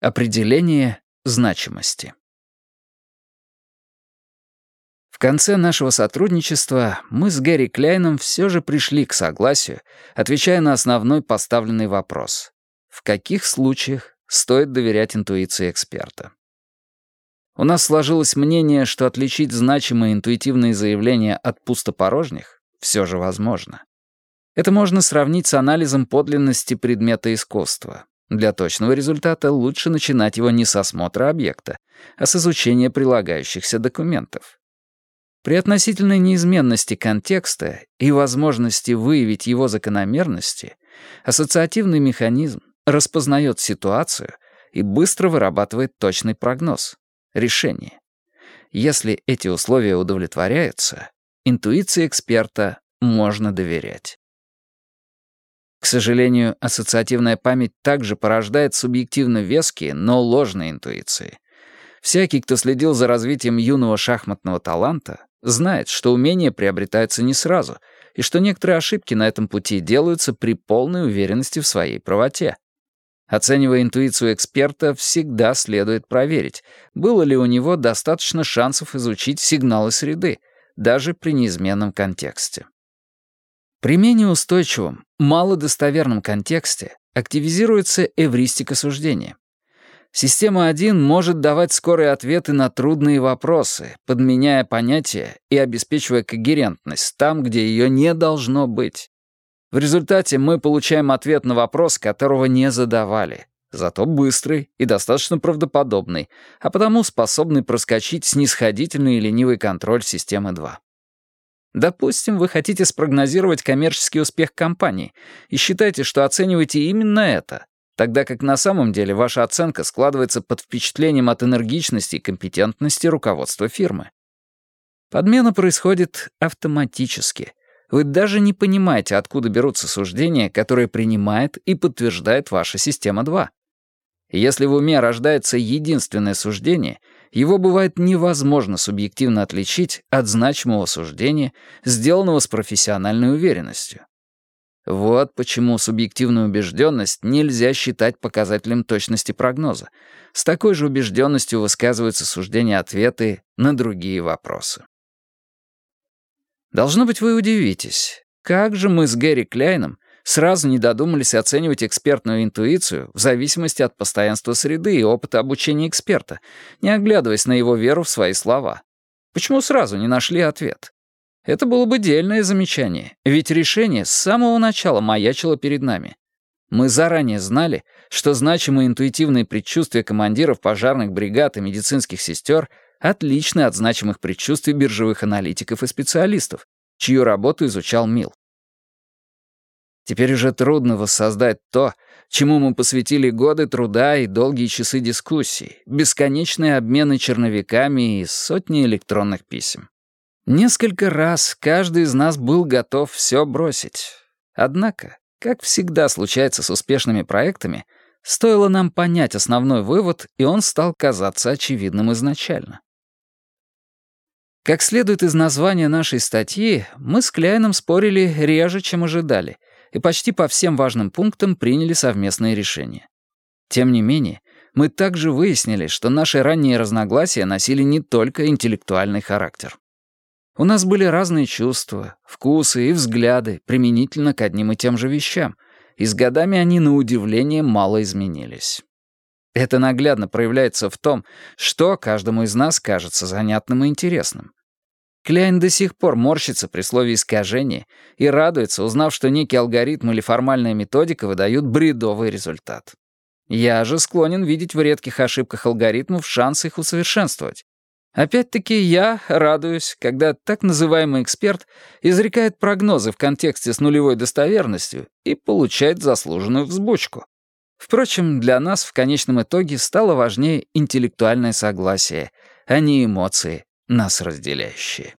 Определение значимости. В конце нашего сотрудничества мы с Гэри Кляйном все же пришли к согласию, отвечая на основной поставленный вопрос. В каких случаях стоит доверять интуиции эксперта? У нас сложилось мнение, что отличить значимые интуитивные заявления от пустопорожних все же возможно. Это можно сравнить с анализом подлинности предмета искусства. Для точного результата лучше начинать его не с осмотра объекта, а с изучения прилагающихся документов. При относительной неизменности контекста и возможности выявить его закономерности, ассоциативный механизм распознает ситуацию и быстро вырабатывает точный прогноз, решение. Если эти условия удовлетворяются, интуиции эксперта можно доверять. К сожалению, ассоциативная память также порождает субъективно веские, но ложные интуиции. Всякий, кто следил за развитием юного шахматного таланта, знает, что умения приобретаются не сразу, и что некоторые ошибки на этом пути делаются при полной уверенности в своей правоте. Оценивая интуицию эксперта, всегда следует проверить, было ли у него достаточно шансов изучить сигналы среды, даже при неизменном контексте. При менее устойчивом, малодостоверном контексте активизируется эвристика суждения. Система 1 может давать скорые ответы на трудные вопросы, подменяя понятия и обеспечивая когерентность там, где ее не должно быть. В результате мы получаем ответ на вопрос, которого не задавали, зато быстрый и достаточно правдоподобный, а потому способный проскочить снисходительный и ленивый контроль системы 2. Допустим, вы хотите спрогнозировать коммерческий успех компании и считаете, что оцениваете именно это, тогда как на самом деле ваша оценка складывается под впечатлением от энергичности и компетентности руководства фирмы. Подмена происходит автоматически. Вы даже не понимаете, откуда берутся суждения, которые принимает и подтверждает ваша система 2. Если в уме рождается единственное суждение — его бывает невозможно субъективно отличить от значимого суждения, сделанного с профессиональной уверенностью. Вот почему субъективную убежденность нельзя считать показателем точности прогноза. С такой же убежденностью высказываются суждения-ответы на другие вопросы. Должно быть, вы удивитесь, как же мы с Гэри Кляйном сразу не додумались оценивать экспертную интуицию в зависимости от постоянства среды и опыта обучения эксперта, не оглядываясь на его веру в свои слова. Почему сразу не нашли ответ? Это было бы дельное замечание, ведь решение с самого начала маячило перед нами. Мы заранее знали, что значимые интуитивные предчувствия командиров пожарных бригад и медицинских сестер отличны от значимых предчувствий биржевых аналитиков и специалистов, чью работу изучал Мил. Теперь уже трудно воссоздать то, чему мы посвятили годы труда и долгие часы дискуссий, бесконечные обмены черновиками и сотни электронных писем. Несколько раз каждый из нас был готов все бросить. Однако, как всегда случается с успешными проектами, стоило нам понять основной вывод, и он стал казаться очевидным изначально. Как следует из названия нашей статьи, мы с Кляйном спорили реже, чем ожидали — и почти по всем важным пунктам приняли совместные решения. Тем не менее, мы также выяснили, что наши ранние разногласия носили не только интеллектуальный характер. У нас были разные чувства, вкусы и взгляды применительно к одним и тем же вещам, и с годами они, на удивление, мало изменились. Это наглядно проявляется в том, что каждому из нас кажется занятным и интересным. Кляйн до сих пор морщится при слове «искажение» и радуется, узнав, что некий алгоритм или формальная методика выдают бредовый результат. Я же склонен видеть в редких ошибках алгоритмов шанс их усовершенствовать. Опять-таки я радуюсь, когда так называемый эксперт изрекает прогнозы в контексте с нулевой достоверностью и получает заслуженную взбучку. Впрочем, для нас в конечном итоге стало важнее интеллектуальное согласие, а не эмоции, нас разделяющие.